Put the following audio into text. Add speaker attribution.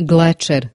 Speaker 1: Глечер